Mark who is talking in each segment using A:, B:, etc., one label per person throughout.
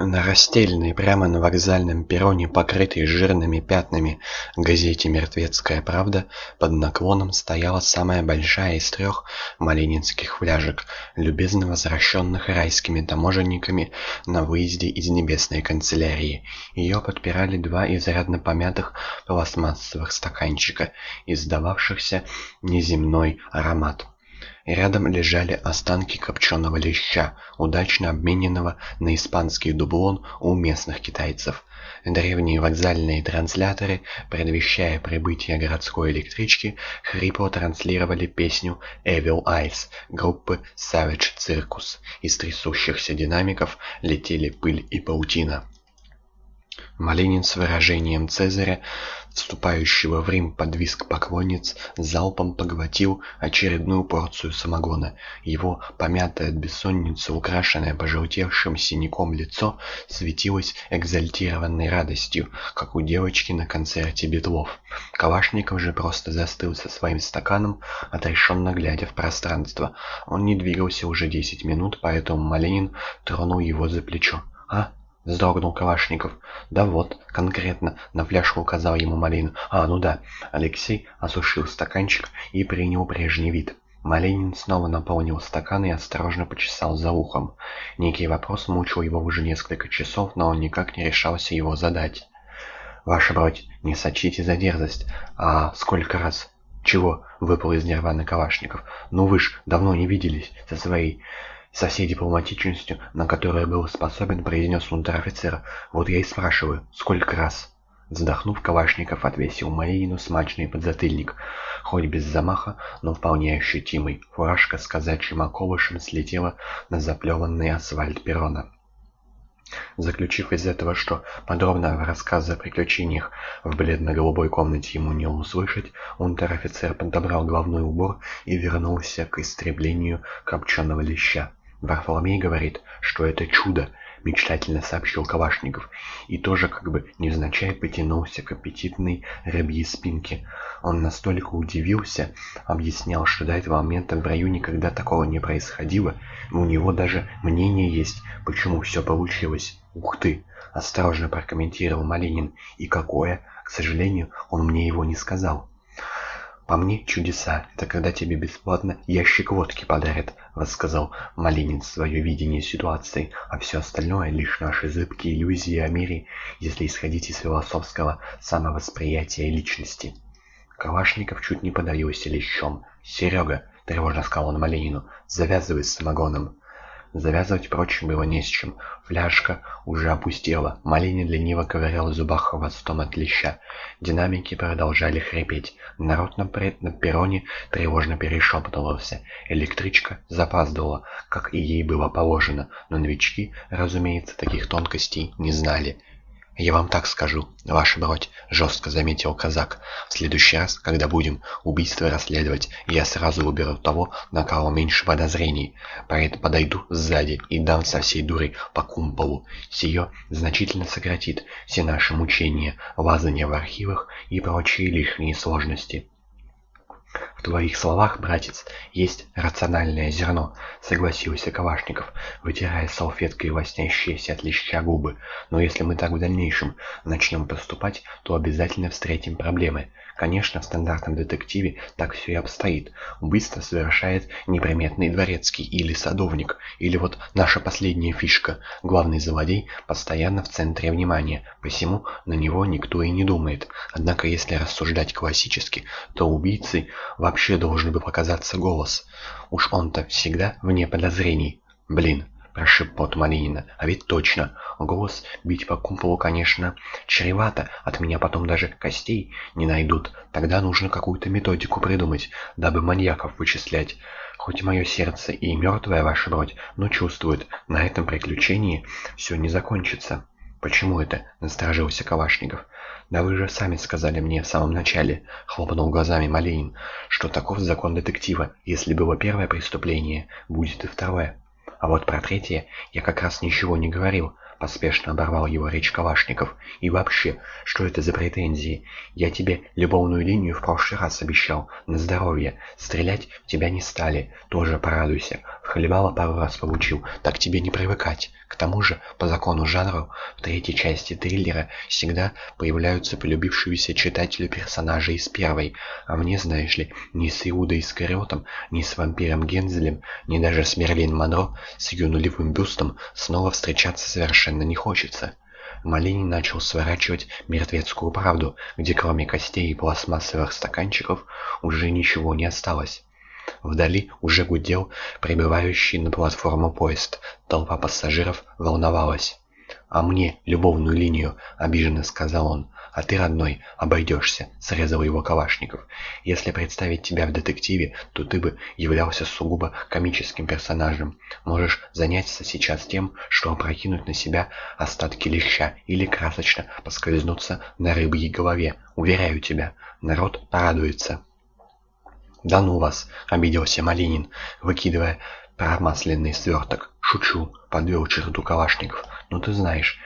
A: На расстеленной прямо на вокзальном перроне, покрытой жирными пятнами газете «Мертвецкая правда», под наклоном стояла самая большая из трех малининских фляжек, любезно возвращенных райскими таможенниками на выезде из небесной канцелярии. Ее подпирали два изрядно помятых пластмассовых стаканчика, издававшихся неземной аромат. Рядом лежали останки копченого леща, удачно обмененного на испанский дублон у местных китайцев. Древние вокзальные трансляторы, предвещая прибытие городской электрички, хрипло транслировали песню «Evil Eyes» группы Savage Circus. Из трясущихся динамиков летели пыль и паутина. Малинин с выражением Цезаря, вступающего в Рим под виск поклонниц, залпом поглотил очередную порцию самогона. Его помятое от бессонницы, украшенное пожелтевшим синяком лицо, светилось экзальтированной радостью, как у девочки на концерте Бетлов. Калашников же просто застыл со своим стаканом, отрешенно глядя в пространство. Он не двигался уже десять минут, поэтому Малинин тронул его за плечо. «А, — вздрогнул Калашников. «Да вот, конкретно», — на фляжку указал ему Малин. «А, ну да». Алексей осушил стаканчик и принял прежний вид. Малинин снова наполнил стакан и осторожно почесал за ухом. Некий вопрос мучил его уже несколько часов, но он никак не решался его задать. «Ваша бродь, не сочите за дерзость. А сколько раз...» «Чего?» — выпал из нирваны Калашников. «Ну вы ж давно не виделись со своей...» со всей дипломатичностью, на которую был способен, произнес унтер-офицер. «Вот я и спрашиваю, сколько раз?» Вздохнув, Калашников отвесил Малинину смачный подзатыльник. Хоть без замаха, но вполне ощутимый. Фуражка с казачьим околышем слетела на заплеванный асфальт перрона. Заключив из этого, что подробного рассказа о приключениях в бледно-голубой комнате ему не услышать, унтер-офицер подобрал головной убор и вернулся к истреблению копченого леща. Варфоломей говорит, что это чудо, мечтательно сообщил Калашников, и тоже как бы невзначай потянулся к аппетитной рыбьей спинке. Он настолько удивился, объяснял, что до этого момента в раю никогда такого не происходило, у него даже мнение есть, почему все получилось. «Ух ты!» — осторожно прокомментировал Малинин. «И какое? К сожалению, он мне его не сказал». «По мне чудеса. Это когда тебе бесплатно ящик водки подарят», — рассказал Малинин свое видение ситуации, а все остальное — лишь наши зыбкие иллюзии о мире, если исходить из философского самовосприятия личности. Калашников чуть не подавился лещом. «Серега», — тревожно сказал он Малинину, — «завязывай с самогоном». Завязывать, впрочем, было не с чем. Фляжка уже опустела. Малинин лениво ковырял в зубах хвостом от леща. Динамики продолжали хрипеть. Народ на, на перроне тревожно перешептывался. Электричка запаздывала, как и ей было положено, но новички, разумеется, таких тонкостей не знали. «Я вам так скажу, ваша бродь», — жестко заметил казак. «В следующий раз, когда будем убийство расследовать, я сразу уберу того, на кого меньше подозрений. Подойду сзади и дам со всей дурой по кумполу. Сие значительно сократит все наши мучения, лазания в архивах и прочие лишние сложности». «В твоих словах, братец, есть рациональное зерно», — согласился Кавашников, вытирая салфеткой лоснящиеся от леща губы. «Но если мы так в дальнейшем начнем поступать, то обязательно встретим проблемы. Конечно, в стандартном детективе так все и обстоит. Убийство совершает неприметный дворецкий или садовник, или вот наша последняя фишка. Главный злодей постоянно в центре внимания, посему на него никто и не думает. Однако, если рассуждать классически, то убийцей вообще должен бы показаться голос. Уж он-то всегда вне подозрений. Блин, прошиб пот Малинина. «А ведь точно. Голос бить по кумполу, конечно, чревато. От меня потом даже костей не найдут. Тогда нужно какую-то методику придумать, дабы маньяков вычислять. Хоть мое сердце и мертвое, ваша бродь, но чувствует, на этом приключении все не закончится». «Почему это?» — насторожился Калашников. «Да вы же сами сказали мне в самом начале», — хлопнул глазами Малинин, «что таков закон детектива. Если было первое преступление, будет и второе». А вот про третье я как раз ничего не говорил, — поспешно оборвал его речь Калашников. «И вообще, что это за претензии? Я тебе любовную линию в прошлый раз обещал, на здоровье. Стрелять в тебя не стали, тоже порадуйся. В хлебало пару раз получил, так тебе не привыкать. К тому же, по закону жанра, в третьей части триллера всегда появляются полюбившиеся читателю персонажи из первой. А мне, знаешь ли, ни с Иудой Искариотом, ни с вампиром Гензелем, ни даже с Мерлин Монро, с ее нулевым бюстом снова встречаться совершенно не хочется. Малинин начал сворачивать мертвецкую правду, где кроме костей и пластмассовых стаканчиков уже ничего не осталось. Вдали уже гудел прибывающий на платформу поезд. Толпа пассажиров волновалась. «А мне любовную линию», — обиженно сказал он. «А ты, родной, обойдешься», — срезал его Калашников. «Если представить тебя в детективе, то ты бы являлся сугубо комическим персонажем. Можешь заняться сейчас тем, что опрокинуть на себя остатки леща или красочно поскользнуться на рыбьей голове. Уверяю тебя, народ порадуется». «Да ну вас!» — обиделся Малинин, выкидывая промасленный сверток. «Шучу!» — подвел черту Калашников. «Ну ты знаешь,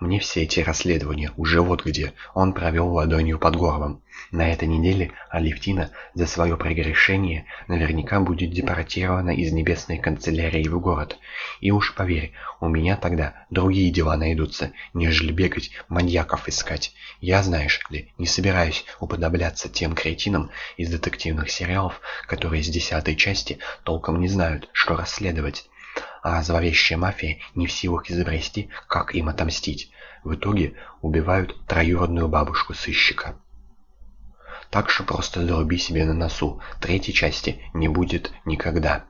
A: мне все эти расследования уже вот где. Он провел ладонью под горлом. На этой неделе Алевтина за свое прегрешение наверняка будет депортирована из небесной канцелярии в город. И уж поверь, у меня тогда другие дела найдутся, нежели бегать маньяков искать. Я, знаешь ли, не собираюсь уподобляться тем кретинам из детективных сериалов, которые с десятой части толком не знают, что расследовать а зловещая мафия не в силах изобрести, как им отомстить. В итоге убивают троюродную бабушку сыщика. Так что просто заруби себе на носу, третьей части не будет никогда.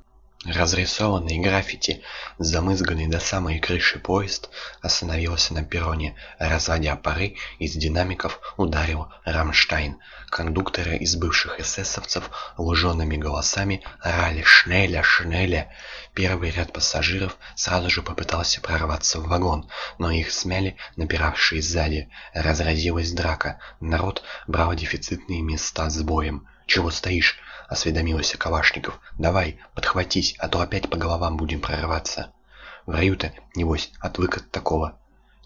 A: Разрисованный граффити, замызганный до самой крыши поезд, остановился на перроне. Разводя пары, из динамиков ударил «Рамштайн». Кондукторы из бывших эсэсовцев лужеными голосами орали «Шнеля! Шнеля!». Первый ряд пассажиров сразу же попытался прорваться в вагон, но их смяли напиравшие сзади. Разразилась драка. Народ брал дефицитные места с боем. «Чего стоишь?» — осведомился Калашников. «Давай, подхватись, а то опять по головам будем прорываться». Враю-то, небось, отвык от такого.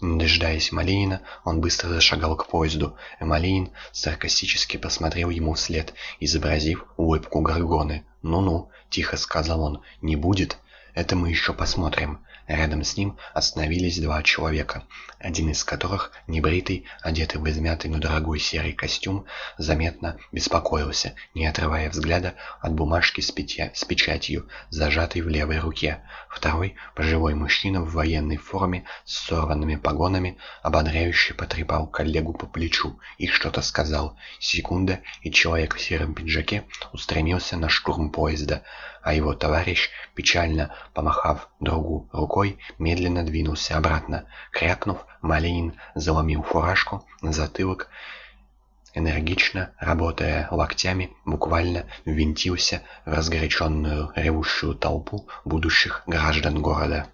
A: Не дожидаясь Малинина, он быстро зашагал к поезду, и Малинин саркастически посмотрел ему вслед, изобразив улыбку Гаргоны. «Ну-ну», — тихо сказал он, — «не будет? Это мы еще посмотрим». Рядом с ним остановились два человека, один из которых, небритый, одетый в измятый, но дорогой серый костюм, заметно беспокоился, не отрывая взгляда от бумажки с, пятя, с печатью, зажатой в левой руке. Второй, пожилой мужчина в военной форме с сорванными погонами, ободряюще потрепал коллегу по плечу и что-то сказал. Секунда, и человек в сером пиджаке устремился на штурм поезда, а его товарищ, печально помахав другу рукой, медленно двинулся обратно. Крякнув, Малинин заломил фуражку на затылок, энергично, работая локтями, буквально ввинтился в разгоряченную ревущую толпу будущих граждан города.